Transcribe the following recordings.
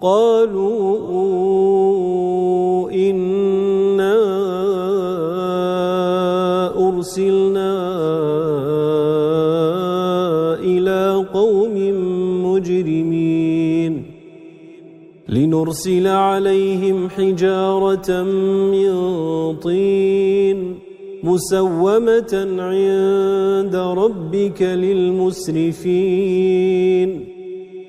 قالوا إنا أرسلنا إلى قوم مجرمين لنرسل عليهم حجارة من طين مسومة عند ربك للمسرفين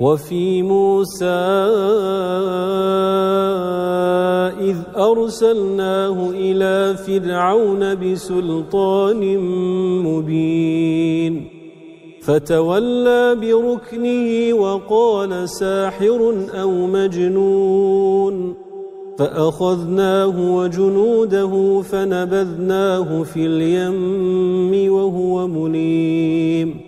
وفي موسى إذ أرسلناه إلى فرعون بسلطان مبين. فتولى بركنه وقال ساحر أو مجنون. فأخذناه وجنوده فنبذناه في اليم وهو مليم.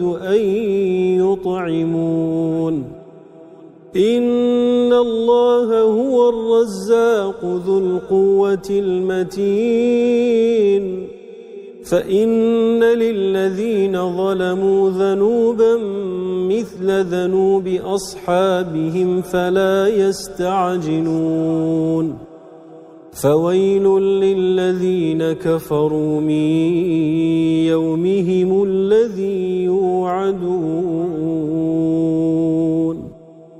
أن يطعمون. إن الله هو الرزاق ذو القوة المتين. فإن للذين ظلموا ذنوبا مثل ذنوب أصحابهم فلا يستعجلون. فويل للذين كفروا من يومهم الذي يوعدون.